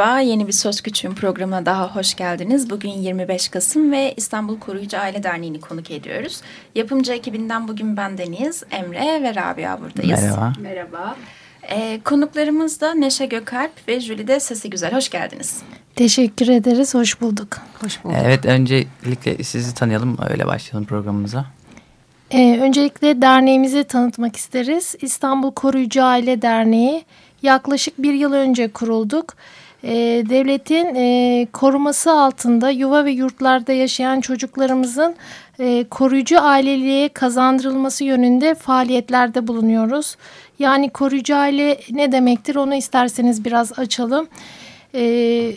Merhaba, yeni bir Söz Küçüğün programına daha hoş geldiniz. Bugün 25 Kasım ve İstanbul Koruyucu Aile Derneği'ni konuk ediyoruz. Yapımcı ekibinden bugün ben Deniz, Emre ve Rabia buradayız. Merhaba. Merhaba. Ee, konuklarımız da Neşe Gökalp ve Jülide Sesi Güzel. Hoş geldiniz. Teşekkür ederiz, hoş bulduk. Hoş bulduk. Evet, öncelikle sizi tanıyalım, öyle başlayalım programımıza. Ee, öncelikle derneğimizi tanıtmak isteriz. İstanbul Koruyucu Aile Derneği yaklaşık bir yıl önce kurulduk. Ee, devletin e, koruması altında yuva ve yurtlarda yaşayan çocuklarımızın e, koruyucu aileliğe kazandırılması yönünde faaliyetlerde bulunuyoruz. Yani koruyucu aile ne demektir onu isterseniz biraz açalım. E,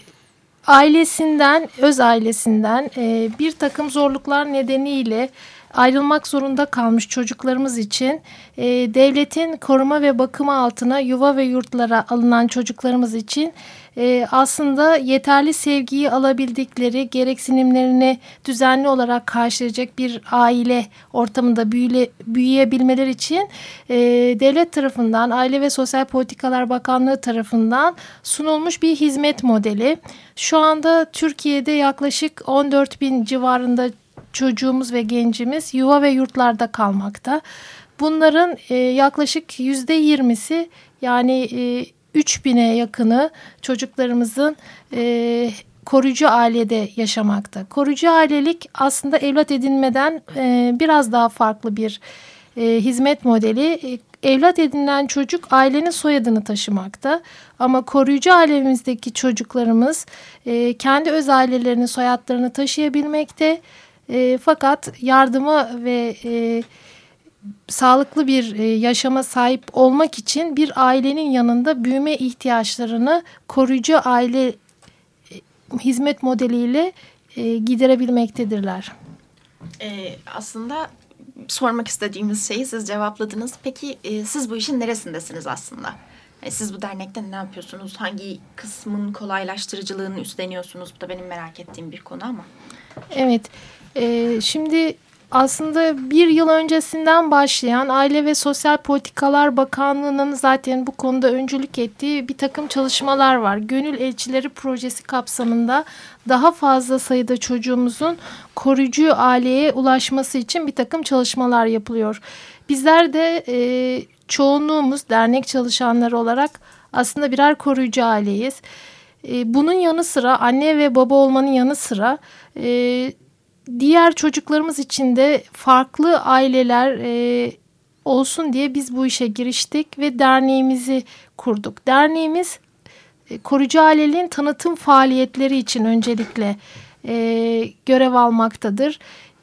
ailesinden, öz ailesinden e, bir takım zorluklar nedeniyle ayrılmak zorunda kalmış çocuklarımız için e, devletin koruma ve bakımı altına yuva ve yurtlara alınan çocuklarımız için e, aslında yeterli sevgiyi alabildikleri gereksinimlerini düzenli olarak karşılayacak bir aile ortamında büyüle, büyüyebilmeleri için e, devlet tarafından Aile ve Sosyal Politikalar Bakanlığı tarafından sunulmuş bir hizmet modeli. Şu anda Türkiye'de yaklaşık 14 bin civarında çocuğumuz ve gencimiz yuva ve yurtlarda kalmakta. Bunların e, yaklaşık yüzde yirmisi yani e, 3000'e yakını çocuklarımızın e, koruyucu ailede yaşamakta. Koruyucu ailelik aslında evlat edinmeden e, biraz daha farklı bir e, hizmet modeli. E, evlat edinilen çocuk ailenin soyadını taşımakta. Ama koruyucu ailemizdeki çocuklarımız e, kendi öz ailelerinin soyadlarını taşıyabilmekte. E, fakat yardıma ve e, sağlıklı bir e, yaşama sahip olmak için bir ailenin yanında büyüme ihtiyaçlarını koruyucu aile e, hizmet modeliyle e, giderebilmektedirler. Ee, aslında sormak istediğimiz şeyi siz cevapladınız. Peki e, siz bu işin neresindesiniz aslında? E, siz bu dernekte ne yapıyorsunuz? Hangi kısmın kolaylaştırıcılığını üstleniyorsunuz? Bu da benim merak ettiğim bir konu ama. Evet, e, şimdi aslında bir yıl öncesinden başlayan Aile ve Sosyal Politikalar Bakanlığı'nın zaten bu konuda öncülük ettiği bir takım çalışmalar var. Gönül Elçileri Projesi kapsamında daha fazla sayıda çocuğumuzun koruyucu aileye ulaşması için bir takım çalışmalar yapılıyor. Bizler de e, çoğunluğumuz dernek çalışanları olarak aslında birer koruyucu aileyiz. E, bunun yanı sıra anne ve baba olmanın yanı sıra e, diğer çocuklarımız için de farklı aileler e, olsun diye biz bu işe giriştik ve derneğimizi kurduk. Derneğimiz e, koruyucu aileliğin tanıtım faaliyetleri için öncelikle e, görev almaktadır.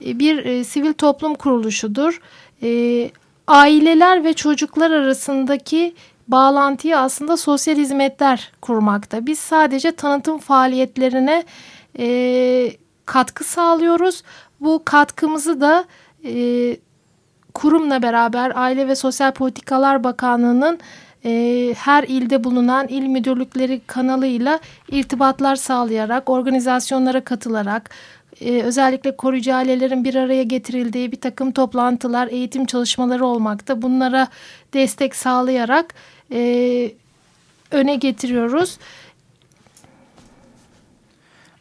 E, bir e, sivil toplum kuruluşudur. E, aileler ve çocuklar arasındaki bağlantıyı aslında sosyal hizmetler kurmakta. Biz sadece tanıtım faaliyetlerine e, katkı sağlıyoruz. Bu katkımızı da e, kurumla beraber Aile ve Sosyal Politikalar Bakanlığı'nın e, her ilde bulunan il müdürlükleri kanalıyla irtibatlar sağlayarak, organizasyonlara katılarak, e, özellikle koruyucu ailelerin bir araya getirildiği bir takım toplantılar, eğitim çalışmaları olmakta. Bunlara destek sağlayarak e, öne getiriyoruz.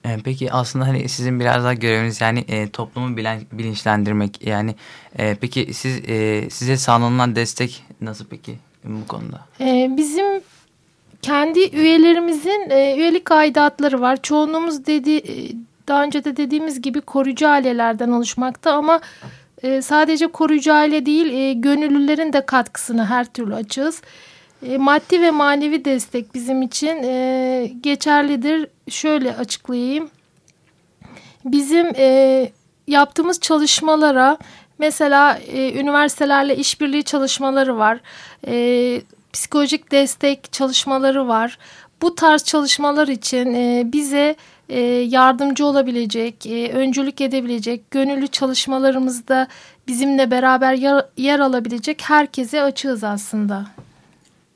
Ee, peki aslında hani sizin biraz daha göreviniz yani e, toplumu bilen, bilinçlendirmek yani e, peki siz e, size sağlanılan destek nasıl peki bu konuda? Ee, bizim kendi üyelerimizin e, üyelik aidatları var. Çoğunluğumuz dedi e, daha önce de dediğimiz gibi koruyucu ailelerden oluşmakta ama e, sadece koruyucu aile değil e, gönüllülerin de katkısını her türlü açığız. E, maddi ve manevi destek bizim için e, geçerlidir. Şöyle açıklayayım. Bizim e, yaptığımız çalışmalara mesela e, üniversitelerle işbirliği çalışmaları var. E, psikolojik destek çalışmaları var. bu tarz çalışmalar için e, bize e, yardımcı olabilecek, e, öncülük edebilecek, gönüllü çalışmalarımızda bizimle beraber yer alabilecek herkese açığız aslında.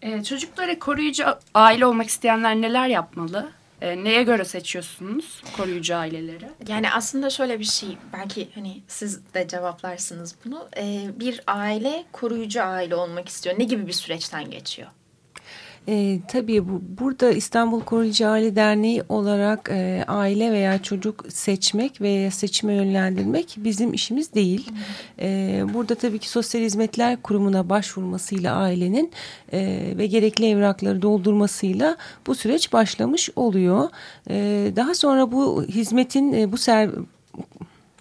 Ee, çocuklara koruyucu aile olmak isteyenler neler yapmalı? Ee, neye göre seçiyorsunuz koruyucu aileleri? Yani aslında şöyle bir şey belki hani siz de cevaplarsınız bunu. Ee, bir aile koruyucu aile olmak istiyor. Ne gibi bir süreçten geçiyor? E, tabii bu burada İstanbul Koruyucu Aile Derneği olarak e, aile veya çocuk seçmek veya seçime yönlendirmek bizim işimiz değil. E, burada tabii ki Sosyal Hizmetler Kurumu'na başvurmasıyla ailenin e, ve gerekli evrakları doldurmasıyla bu süreç başlamış oluyor. E, daha sonra bu hizmetin e, bu ser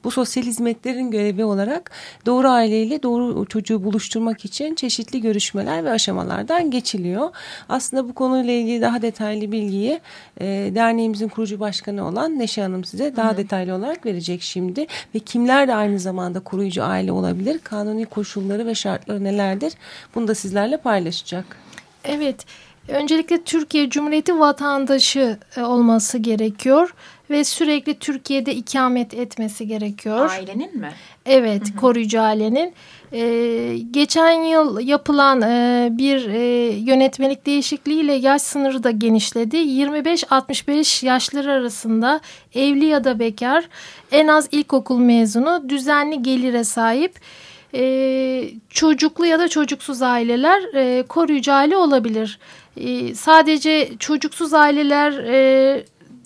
bu sosyal hizmetlerin görevi olarak doğru aileyle doğru çocuğu buluşturmak için çeşitli görüşmeler ve aşamalardan geçiliyor. Aslında bu konuyla ilgili daha detaylı bilgiyi e, derneğimizin kurucu başkanı olan Neşe Hanım size daha Hı. detaylı olarak verecek şimdi. Ve kimler de aynı zamanda koruyucu aile olabilir? Kanuni koşulları ve şartları nelerdir? Bunu da sizlerle paylaşacak. Evet. Öncelikle Türkiye Cumhuriyeti vatandaşı e, olması gerekiyor ve sürekli Türkiye'de ikamet etmesi gerekiyor. Ailenin mi? Evet, hı hı. koruyucu ailenin. Ee, geçen yıl yapılan e, bir e, yönetmelik değişikliğiyle yaş sınırı da genişledi. 25-65 yaşları arasında evli ya da bekar en az ilkokul mezunu düzenli gelire sahip e, çocuklu ya da çocuksuz aileler e, koruyucu aile olabilir. E, sadece çocuksuz aileler e,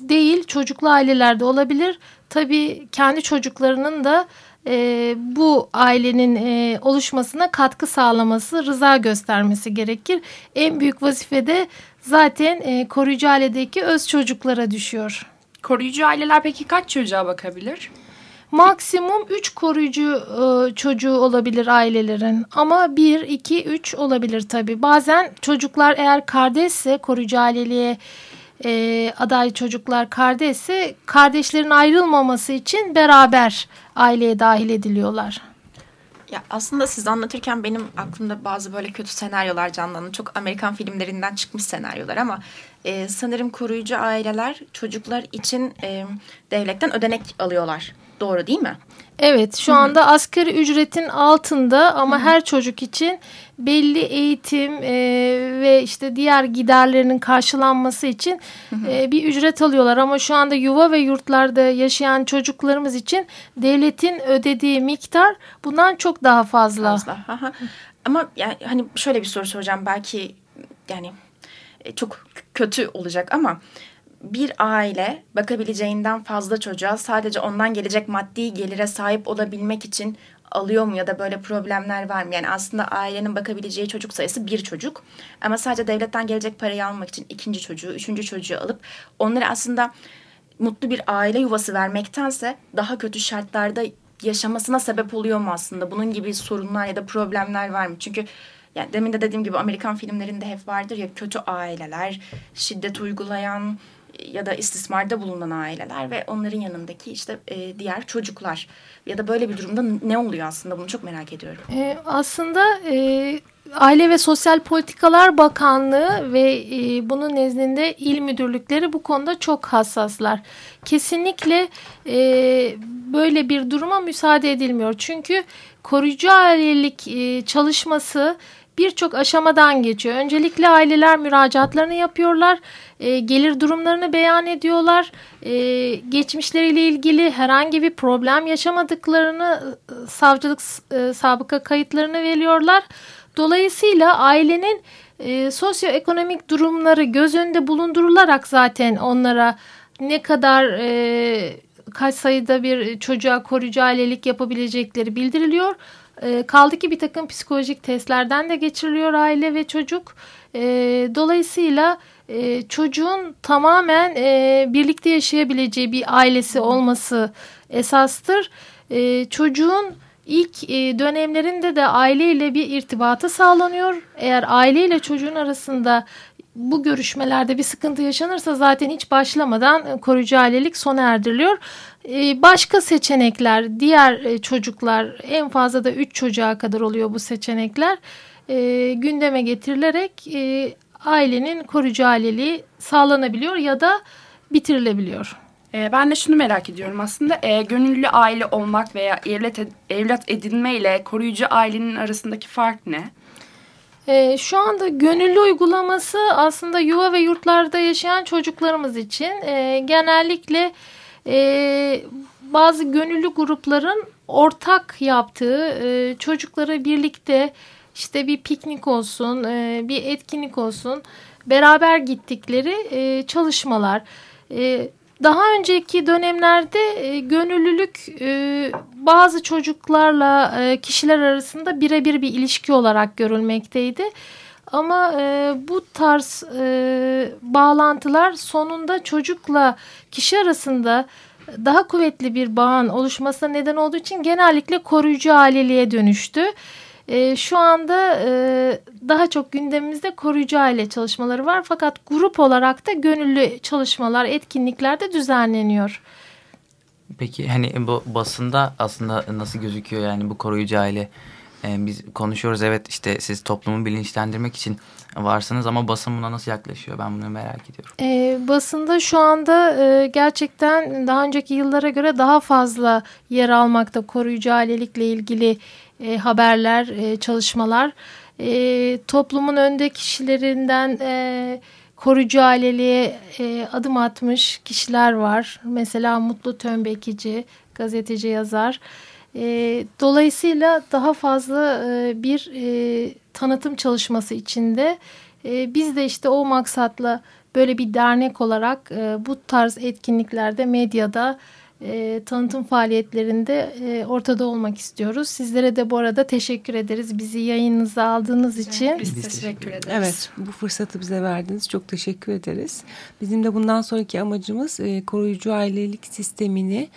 değil çocuklu ailelerde olabilir. Tabii kendi çocuklarının da e, bu ailenin e, oluşmasına katkı sağlaması, rıza göstermesi gerekir. En büyük vazife de zaten e, koruyucu ailedeki öz çocuklara düşüyor. Koruyucu aileler peki kaç çocuğa bakabilir? Maksimum 3 koruyucu e, çocuğu olabilir ailelerin ama 1, 2, 3 olabilir tabii. Bazen çocuklar eğer kardeşse koruyucu aileliğe e, aday çocuklar kardeşse kardeşlerin ayrılmaması için beraber aileye dahil ediliyorlar. Ya aslında siz anlatırken benim aklımda bazı böyle kötü senaryolar canlandı. Çok Amerikan filmlerinden çıkmış senaryolar ama e, sanırım koruyucu aileler çocuklar için e, devletten ödenek alıyorlar. Doğru değil mi? Evet şu Hı -hı. anda asgari ücretin altında ama Hı -hı. her çocuk için belli eğitim e, ve işte diğer giderlerinin karşılanması için Hı -hı. E, bir ücret alıyorlar. Ama şu anda yuva ve yurtlarda yaşayan çocuklarımız için devletin ödediği miktar bundan çok daha fazla. fazla. Ama yani hani şöyle bir soru soracağım belki yani e, çok kötü olacak ama bir aile bakabileceğinden fazla çocuğa sadece ondan gelecek maddi gelire sahip olabilmek için alıyor mu ya da böyle problemler var mı? Yani aslında ailenin bakabileceği çocuk sayısı bir çocuk ama sadece devletten gelecek parayı almak için ikinci çocuğu, üçüncü çocuğu alıp onları aslında mutlu bir aile yuvası vermektense daha kötü şartlarda yaşamasına sebep oluyor mu aslında? Bunun gibi sorunlar ya da problemler var mı? Çünkü yani demin de dediğim gibi Amerikan filmlerinde hep vardır ya kötü aileler, şiddet uygulayan, ya da istismarda bulunan aileler ve onların yanındaki işte e, diğer çocuklar ya da böyle bir durumda ne oluyor aslında bunu çok merak ediyorum. E, aslında e, Aile ve Sosyal Politikalar Bakanlığı ve e, bunun nezdinde il müdürlükleri bu konuda çok hassaslar. Kesinlikle e, böyle bir duruma müsaade edilmiyor. Çünkü koruyucu ailelik e, çalışması birçok aşamadan geçiyor. Öncelikle aileler müracaatlarını yapıyorlar, e, gelir durumlarını beyan ediyorlar, e, geçmişleriyle ilgili herhangi bir problem yaşamadıklarını e, savcılık e, sabıka kayıtlarını veriyorlar. Dolayısıyla ailenin e, sosyoekonomik durumları göz önünde bulundurularak zaten onlara ne kadar e, kaç sayıda bir çocuğa koruyucu ailelik yapabilecekleri bildiriliyor. E, kaldı ki bir takım psikolojik testlerden de geçiriliyor aile ve çocuk. E, dolayısıyla e, çocuğun tamamen e, birlikte yaşayabileceği bir ailesi olması esastır. E, çocuğun ilk e, dönemlerinde de aileyle bir irtibatı sağlanıyor. Eğer aileyle çocuğun arasında bu görüşmelerde bir sıkıntı yaşanırsa zaten hiç başlamadan koruyucu ailelik sona erdiriliyor. Ee, başka seçenekler, diğer e, çocuklar en fazla da 3 çocuğa kadar oluyor bu seçenekler. Gündeme getirilerek e, ailenin koruyucu aileliği sağlanabiliyor ya da bitirilebiliyor. E, ben de şunu merak ediyorum aslında e, gönüllü aile olmak veya evlat, evlat edinme ile koruyucu ailenin arasındaki fark ne? Ee, şu anda gönüllü uygulaması aslında yuva ve yurtlarda yaşayan çocuklarımız için e, genellikle e, bazı gönüllü grupların ortak yaptığı e, çocuklara birlikte işte bir piknik olsun, e, bir etkinlik olsun beraber gittikleri e, çalışmalar. E, daha önceki dönemlerde e, gönüllülük e, bazı çocuklarla e, kişiler arasında birebir bir ilişki olarak görülmekteydi. Ama e, bu tarz e, bağlantılar sonunda çocukla kişi arasında daha kuvvetli bir bağın oluşmasına neden olduğu için genellikle koruyucu aileliğe dönüştü. Şu anda e, daha çok gündemimizde koruyucu aile çalışmaları var. Fakat grup olarak da gönüllü çalışmalar, etkinlikler de düzenleniyor. Peki hani bu basında aslında nasıl gözüküyor yani bu koruyucu aile? Ee, biz konuşuyoruz evet işte siz toplumu bilinçlendirmek için varsınız ama basın buna nasıl yaklaşıyor? Ben bunu merak ediyorum. E, basında şu anda e, gerçekten daha önceki yıllara göre daha fazla yer almakta koruyucu ailelikle ilgili e, haberler, e, çalışmalar. E, toplumun önde kişilerinden e, koruyucu aileliğe e, adım atmış kişiler var. Mesela Mutlu Tönbekici, gazeteci yazar. E, dolayısıyla daha fazla e, bir e, tanıtım çalışması içinde e, biz de işte o maksatla böyle bir dernek olarak e, bu tarz etkinliklerde medyada e, tanıtım faaliyetlerinde e, ortada olmak istiyoruz. Sizlere de bu arada teşekkür ederiz bizi yayınınıza aldığınız için. Biz, Biz teşekkür teşekkür ederiz. Evet, bu fırsatı bize verdiniz. Çok teşekkür ederiz. Bizim de bundan sonraki amacımız e, koruyucu ailelik sistemini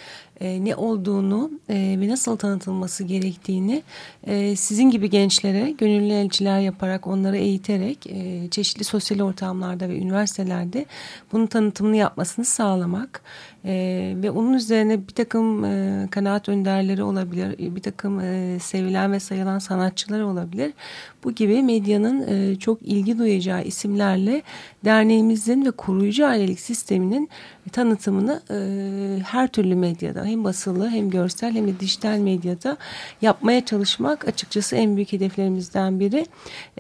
e, ne olduğunu e, ve nasıl tanıtılması gerektiğini e, sizin gibi gençlere gönüllü elçiler yaparak onları eğiterek çeşitli sosyal ortamlarda ve üniversitelerde bunun tanıtımını yapmasını sağlamak ve onun üzerine bir takım e, kanaat önderleri olabilir, bir takım sevilen ve sayılan sanatçılar olabilir. Bu gibi medyanın çok ilgi duyacağı isimlerle derneğimizin ve koruyucu ailelik sisteminin tanıtımını her türlü medyada hem basılı hem görsel hem de dijital medyada yapmaya çalışmak açıkçası en büyük hedeflerimizden biri.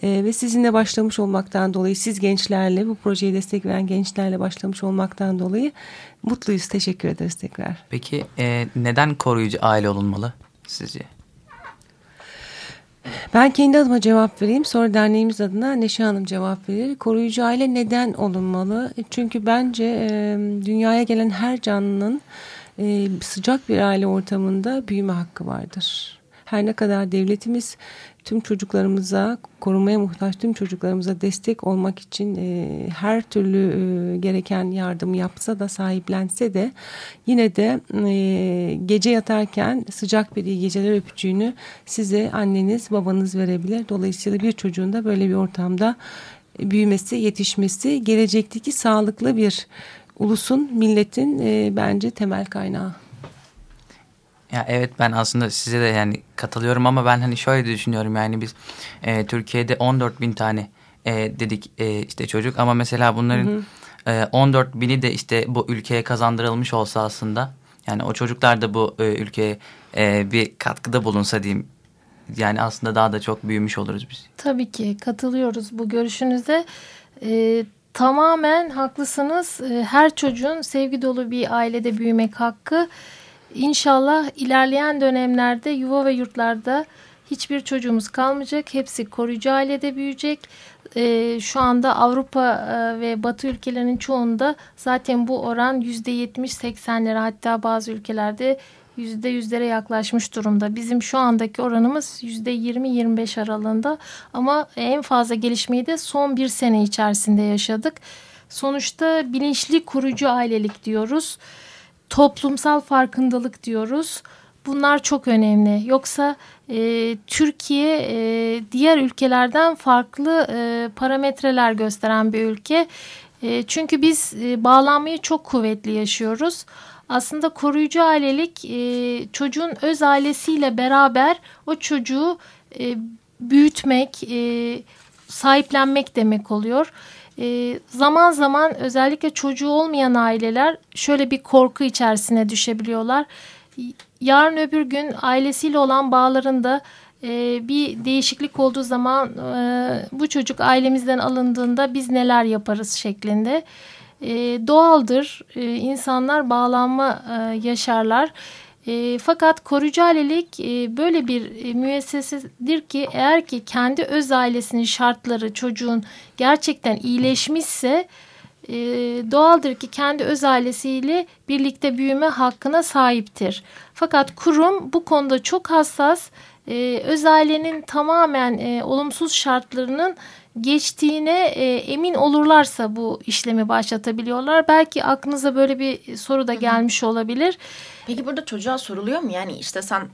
E, ve sizinle başlamış olmaktan dolayı siz gençlerle bu projeye destek veren gençlerle başlamış olmaktan dolayı mutluyuz. Teşekkür ederiz tekrar. Peki e, neden koruyucu aile olunmalı sizce? Ben kendi adıma cevap vereyim. Sonra derneğimiz adına Neşe Hanım cevap verir. Koruyucu aile neden olunmalı? Çünkü bence e, dünyaya gelen her canlının e, sıcak bir aile ortamında büyüme hakkı vardır. Her ne kadar devletimiz tüm çocuklarımıza, korumaya muhtaç tüm çocuklarımıza destek olmak için e, her türlü e, gereken yardımı yapsa da sahiplense de yine de e, gece yatarken sıcak bir iyi geceler öpücüğünü size anneniz babanız verebilir. Dolayısıyla bir çocuğun da böyle bir ortamda büyümesi, yetişmesi gelecekteki sağlıklı bir ulusun, milletin e, bence temel kaynağı. Ya evet ben aslında size de yani katılıyorum ama ben hani şöyle düşünüyorum yani biz e, Türkiye'de 14 bin tane e, dedik e, işte çocuk ama mesela bunların hı hı. E, 14 bini de işte bu ülkeye kazandırılmış olsa aslında yani o çocuklar da bu e, ülkeye e, bir katkıda bulunsa diyeyim yani aslında daha da çok büyümüş oluruz biz. Tabii ki katılıyoruz bu görüşünüze. E, tamamen haklısınız. E, her çocuğun sevgi dolu bir ailede büyümek hakkı. İnşallah ilerleyen dönemlerde yuva ve yurtlarda hiçbir çocuğumuz kalmayacak. Hepsi koruyucu ailede büyüyecek. Ee, şu anda Avrupa e, ve Batı ülkelerinin çoğunda zaten bu oran %70-80'lere hatta bazı ülkelerde %100'lere yaklaşmış durumda. Bizim şu andaki oranımız %20-25 aralığında ama en fazla gelişmeyi de son bir sene içerisinde yaşadık. Sonuçta bilinçli koruyucu ailelik diyoruz toplumsal farkındalık diyoruz. Bunlar çok önemli. Yoksa e, Türkiye e, diğer ülkelerden farklı e, parametreler gösteren bir ülke. E, çünkü biz e, bağlanmayı çok kuvvetli yaşıyoruz. Aslında koruyucu ailelik e, çocuğun öz ailesiyle beraber o çocuğu e, büyütmek, e, sahiplenmek demek oluyor. E, zaman zaman özellikle çocuğu olmayan aileler şöyle bir korku içerisine düşebiliyorlar. Yarın öbür gün ailesiyle olan bağlarında e, bir değişiklik olduğu zaman e, bu çocuk ailemizden alındığında biz neler yaparız şeklinde. E, doğaldır e, insanlar bağlanma e, yaşarlar. E, fakat koruyucu ailelik e, böyle bir e, müessesedir ki eğer ki kendi öz ailesinin şartları çocuğun gerçekten iyileşmişse e, doğaldır ki kendi öz ailesiyle birlikte büyüme hakkına sahiptir. Fakat kurum bu konuda çok hassas. E, öz ailenin tamamen e, olumsuz şartlarının geçtiğine e, emin olurlarsa bu işlemi başlatabiliyorlar. Belki aklınıza böyle bir soru da gelmiş olabilir. Peki burada çocuğa soruluyor mu? Yani işte sen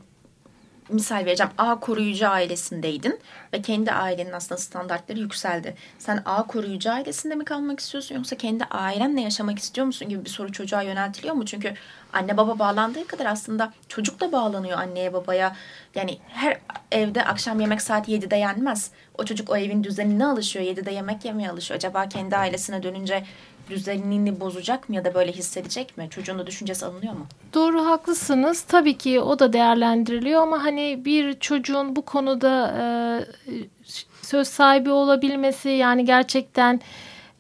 misal vereceğim A koruyucu ailesindeydin ve kendi ailenin aslında standartları yükseldi. Sen A koruyucu ailesinde mi kalmak istiyorsun yoksa kendi ailenle yaşamak istiyor musun gibi bir soru çocuğa yöneltiliyor mu? Çünkü anne baba bağlandığı kadar aslında çocuk da bağlanıyor anneye babaya. Yani her evde akşam yemek saat 7'de yenmez. O çocuk o evin düzenine alışıyor. 7'de yemek yemeye alışıyor. Acaba kendi ailesine dönünce düzenini bozacak mı ya da böyle hissedecek mi? Çocuğun da düşüncesi alınıyor mu? Doğru haklısınız. Tabii ki o da değerlendiriliyor ama hani bir çocuğun bu konuda e, söz sahibi olabilmesi yani gerçekten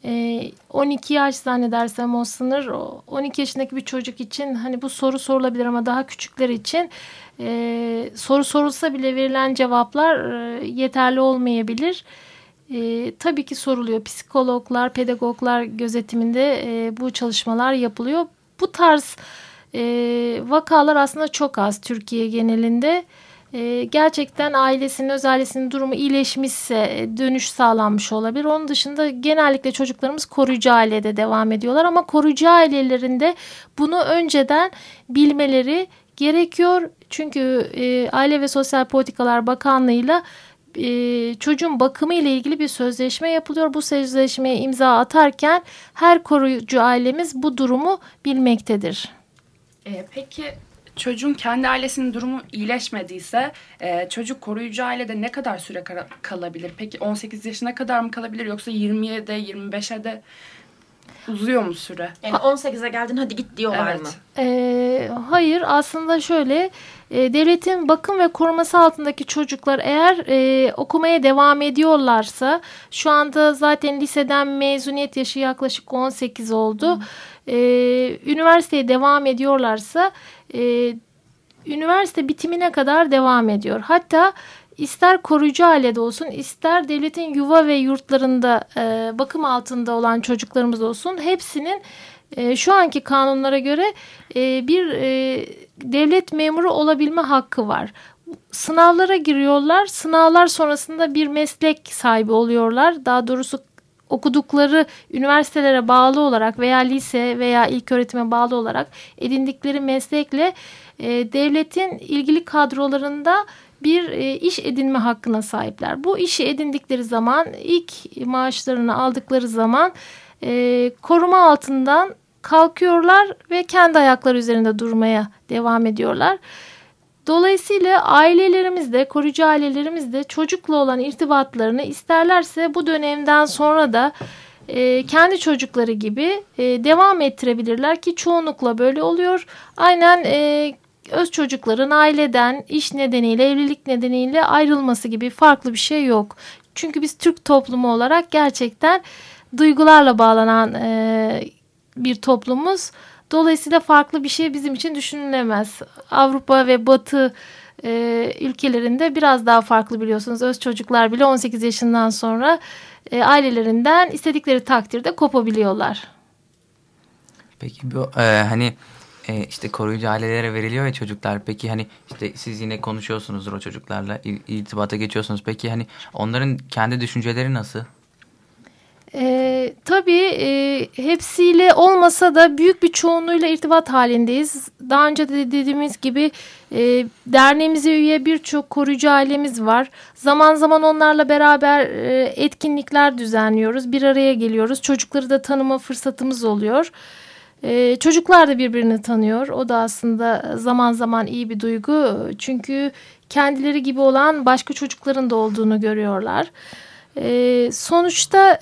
e, 12 yaş zannedersem o sınır 12 yaşındaki bir çocuk için hani bu soru sorulabilir ama daha küçükler için e, soru sorulsa bile verilen cevaplar e, yeterli olmayabilir. E, tabii ki soruluyor. Psikologlar, pedagoglar gözetiminde e, bu çalışmalar yapılıyor. Bu tarz e, vakalar aslında çok az Türkiye genelinde. E, gerçekten ailesinin, öz ailesinin durumu iyileşmişse dönüş sağlanmış olabilir. Onun dışında genellikle çocuklarımız koruyucu ailede devam ediyorlar. Ama koruyucu ailelerinde bunu önceden bilmeleri gerekiyor. Çünkü e, Aile ve Sosyal Politikalar Bakanlığı'yla e, çocuğun bakımı ile ilgili bir sözleşme yapılıyor. Bu sözleşmeye imza atarken her koruyucu ailemiz bu durumu bilmektedir. E, peki çocuğun kendi ailesinin durumu iyileşmediyse e, çocuk koruyucu ailede ne kadar süre kalabilir? Peki 18 yaşına kadar mı kalabilir yoksa 20'ye de 25'e de uzuyor mu süre? Yani 18'e geldin hadi git diyorlar evet. mı? E, hayır aslında şöyle e, devletin bakım ve koruması altındaki çocuklar eğer e, okumaya devam ediyorlarsa şu anda zaten liseden mezuniyet yaşı yaklaşık 18 oldu. E, üniversiteye devam ediyorlarsa e, üniversite bitimine kadar devam ediyor. Hatta ister koruyucu ailede olsun ister devletin yuva ve yurtlarında e, bakım altında olan çocuklarımız olsun hepsinin e, şu anki kanunlara göre e, bir e, devlet memuru olabilme hakkı var. Sınavlara giriyorlar. Sınavlar sonrasında bir meslek sahibi oluyorlar. Daha doğrusu okudukları üniversitelere bağlı olarak veya lise veya ilk öğretime bağlı olarak edindikleri meslekle e, devletin ilgili kadrolarında bir e, iş edinme hakkına sahipler. Bu işi edindikleri zaman ilk maaşlarını aldıkları zaman e, koruma altından kalkıyorlar ve kendi ayakları üzerinde durmaya devam ediyorlar. Dolayısıyla ailelerimiz de, koruyucu ailelerimiz de çocukla olan irtibatlarını isterlerse bu dönemden sonra da e, kendi çocukları gibi e, devam ettirebilirler ki çoğunlukla böyle oluyor. Aynen e, öz çocukların aileden iş nedeniyle, evlilik nedeniyle ayrılması gibi farklı bir şey yok. Çünkü biz Türk toplumu olarak gerçekten duygularla bağlanan e, bir toplumuz. Dolayısıyla farklı bir şey bizim için düşünülemez. Avrupa ve Batı e, ülkelerinde biraz daha farklı biliyorsunuz. Öz çocuklar bile 18 yaşından sonra e, ailelerinden istedikleri takdirde kopabiliyorlar. Peki bu e, hani e, işte koruyucu ailelere veriliyor ya çocuklar. Peki hani işte siz yine konuşuyorsunuzdur o çocuklarla irtibata geçiyorsunuz. Peki hani onların kendi düşünceleri nasıl? E, tabii e, hepsiyle olmasa da büyük bir çoğunluğuyla irtibat halindeyiz. Daha önce de dediğimiz gibi e, derneğimize üye birçok koruyucu ailemiz var. Zaman zaman onlarla beraber e, etkinlikler düzenliyoruz. Bir araya geliyoruz. Çocukları da tanıma fırsatımız oluyor. E, çocuklar da birbirini tanıyor. O da aslında zaman zaman iyi bir duygu. Çünkü kendileri gibi olan başka çocukların da olduğunu görüyorlar. E, sonuçta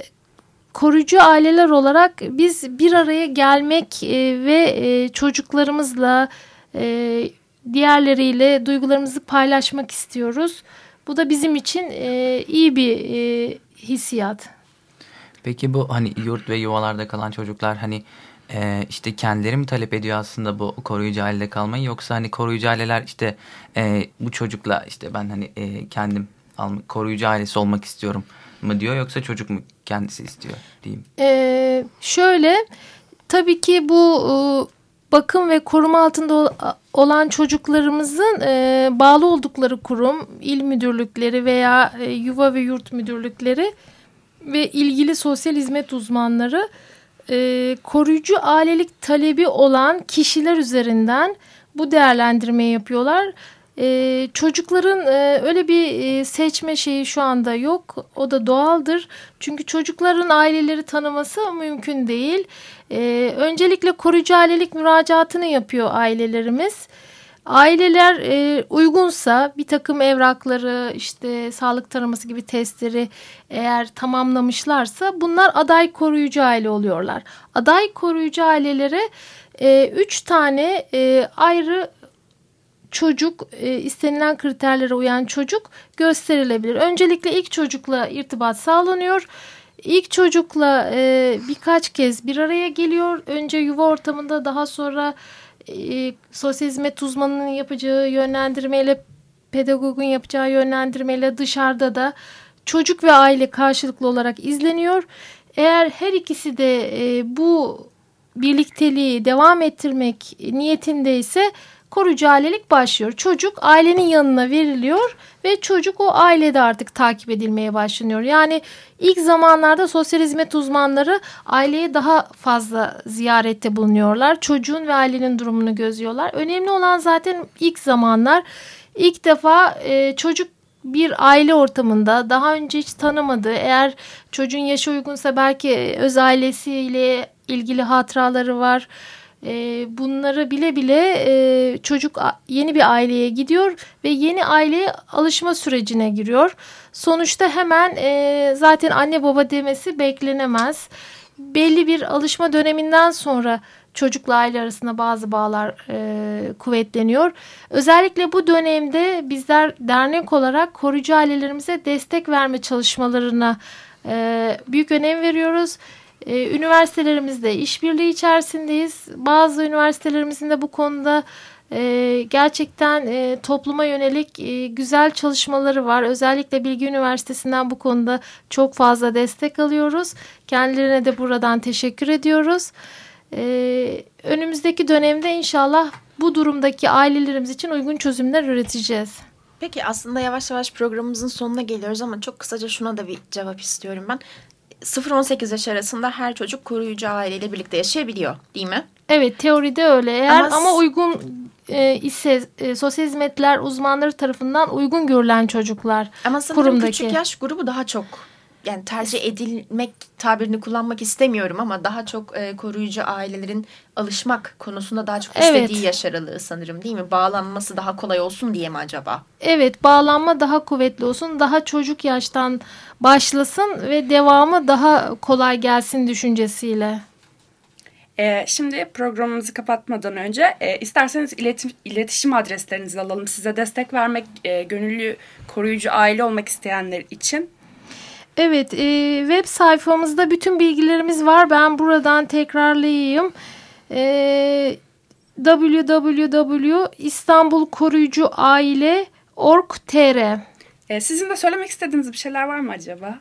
koruyucu aileler olarak biz bir araya gelmek e, ve e, çocuklarımızla e, diğerleriyle duygularımızı paylaşmak istiyoruz. Bu da bizim için e, iyi bir e, hissiyat. Peki bu hani yurt ve yuvalarda kalan çocuklar hani e, işte kendileri mi talep ediyor aslında bu koruyucu ailede kalmayı yoksa hani koruyucu aileler işte e, bu çocukla işte ben hani e, kendim koruyucu ailesi olmak istiyorum mı diyor yoksa çocuk mu kendisi istiyor diyeyim. Ee, şöyle tabii ki bu e, bakım ve koruma altında olan çocuklarımızın e, bağlı oldukları kurum, il müdürlükleri veya e, yuva ve yurt müdürlükleri ve ilgili sosyal hizmet uzmanları e, koruyucu ailelik talebi olan kişiler üzerinden bu değerlendirmeyi yapıyorlar. Ee, çocukların e, öyle bir e, seçme şeyi şu anda yok. O da doğaldır. Çünkü çocukların aileleri tanıması mümkün değil. Ee, öncelikle koruyucu ailelik müracaatını yapıyor ailelerimiz. Aileler e, uygunsa bir takım evrakları işte sağlık taraması gibi testleri eğer tamamlamışlarsa bunlar aday koruyucu aile oluyorlar. Aday koruyucu ailelere e, üç tane e, ayrı çocuk e, istenilen kriterlere uyan çocuk gösterilebilir. Öncelikle ilk çocukla irtibat sağlanıyor. İlk çocukla e, birkaç kez bir araya geliyor. Önce yuva ortamında daha sonra e, sosyal hizmet uzmanının yapacağı yönlendirmeyle pedagogun yapacağı yönlendirmeyle dışarıda da çocuk ve aile karşılıklı olarak izleniyor. Eğer her ikisi de e, bu birlikteliği devam ettirmek niyetindeyse koruyucu ailelik başlıyor. Çocuk ailenin yanına veriliyor ve çocuk o ailede artık takip edilmeye başlanıyor. Yani ilk zamanlarda sosyal hizmet uzmanları aileye daha fazla ziyarette bulunuyorlar. Çocuğun ve ailenin durumunu gözlüyorlar. Önemli olan zaten ilk zamanlar ilk defa e, çocuk bir aile ortamında daha önce hiç tanımadığı eğer çocuğun yaşı uygunsa belki öz ailesiyle ilgili hatıraları var e, bunları bile bile e, çocuk yeni bir aileye gidiyor ve yeni aileye alışma sürecine giriyor. Sonuçta hemen e, zaten anne baba demesi beklenemez. Belli bir alışma döneminden sonra çocukla aile arasında bazı bağlar e, kuvvetleniyor. Özellikle bu dönemde bizler dernek olarak koruyucu ailelerimize destek verme çalışmalarına e, büyük önem veriyoruz. E, üniversitelerimizde işbirliği içerisindeyiz. Bazı üniversitelerimizin de bu konuda e, gerçekten e, topluma yönelik e, güzel çalışmaları var. Özellikle Bilgi Üniversitesi'nden bu konuda çok fazla destek alıyoruz. Kendilerine de buradan teşekkür ediyoruz. E, önümüzdeki dönemde inşallah bu durumdaki ailelerimiz için uygun çözümler üreteceğiz. Peki aslında yavaş yavaş programımızın sonuna geliyoruz ama çok kısaca şuna da bir cevap istiyorum ben. 0-18 yaş arasında her çocuk koruyucu aileyle birlikte yaşayabiliyor değil mi? Evet teoride öyle eğer ama, ama uygun e, ise e, sosyal hizmetler uzmanları tarafından uygun görülen çocuklar ama kurumdaki. küçük yaş grubu daha çok yani tercih edilmek tabirini kullanmak istemiyorum ama daha çok e, koruyucu ailelerin alışmak konusunda daha çok istediği evet. yaş aralığı sanırım değil mi? Bağlanması daha kolay olsun diye mi acaba? Evet bağlanma daha kuvvetli olsun daha çocuk yaştan başlasın ve devamı daha kolay gelsin düşüncesiyle. Ee, şimdi programımızı kapatmadan önce e, isterseniz iletim, iletişim adreslerinizi alalım. Size destek vermek, e, gönüllü koruyucu aile olmak isteyenler için. Evet, e, web sayfamızda bütün bilgilerimiz var. Ben buradan tekrarlayayım. E, www.istanbulkoruyucuaile.org.tr e, Sizin de söylemek istediğiniz bir şeyler var mı acaba?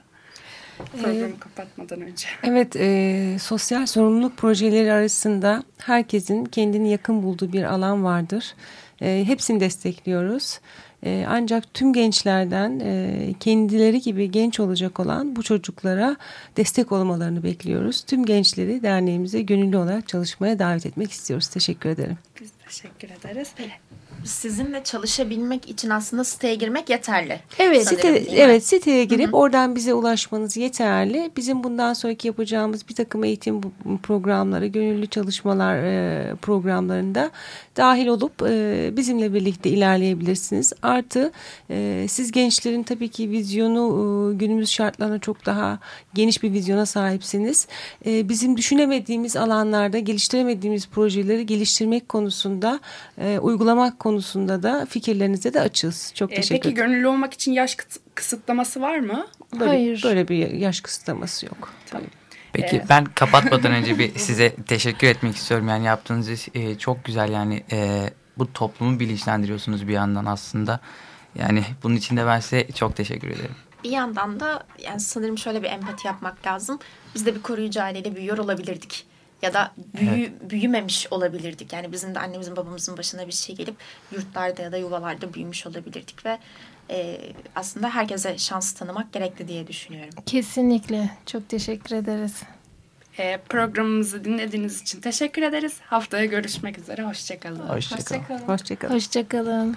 Programı ee, kapatmadan önce. Evet, e, sosyal sorumluluk projeleri arasında herkesin kendini yakın bulduğu bir alan vardır. E, hepsini destekliyoruz. E, ancak tüm gençlerden e, kendileri gibi genç olacak olan bu çocuklara destek olmalarını bekliyoruz. Tüm gençleri derneğimize gönüllü olarak çalışmaya davet etmek istiyoruz. Teşekkür ederim. Biz teşekkür ederiz. Sizinle çalışabilmek için aslında siteye girmek yeterli. Evet. Sanırım, Site, evet siteye girip oradan bize ulaşmanız yeterli. Bizim bundan sonraki yapacağımız bir takım eğitim programları, gönüllü çalışmalar e, programlarında dahil olup e, bizimle birlikte ilerleyebilirsiniz. Artı e, siz gençlerin tabii ki vizyonu e, günümüz şartlarına çok daha geniş bir vizyona sahipsiniz. E, bizim düşünemediğimiz alanlarda geliştiremediğimiz projeleri geliştirmek konusunda, e, uygulamak konusunda da fikirlerinize de açığız. Çok Ee, teşekkür peki ederim. gönüllü olmak için yaş kısıtlaması var mı? Böyle, Hayır. Böyle bir yaş kısıtlaması yok. Tamam. Peki Ee, ben kapatmadan önce bir size teşekkür etmek istiyorum. Yani yaptığınız iş e, çok güzel yani e, bu toplumu bilinçlendiriyorsunuz bir yandan aslında. Yani bunun için de ben size çok teşekkür ederim. Bir yandan da yani sanırım şöyle bir empati yapmak lazım. Biz de bir koruyucu aileyle büyüyor olabilirdik. Ya da büyü, büyümemiş olabilirdik. Yani bizim de annemizin babamızın başına bir şey gelip yurtlarda ya da yuvalarda büyümüş olabilirdik. Ve e, aslında herkese şans tanımak gerekli diye düşünüyorum. Kesinlikle. Çok teşekkür ederiz. Ee, programımızı dinlediğiniz için teşekkür ederiz. Haftaya görüşmek üzere. Hoşçakalın. Hoşçakalın. Hoşçakalın. Hoşçakalın.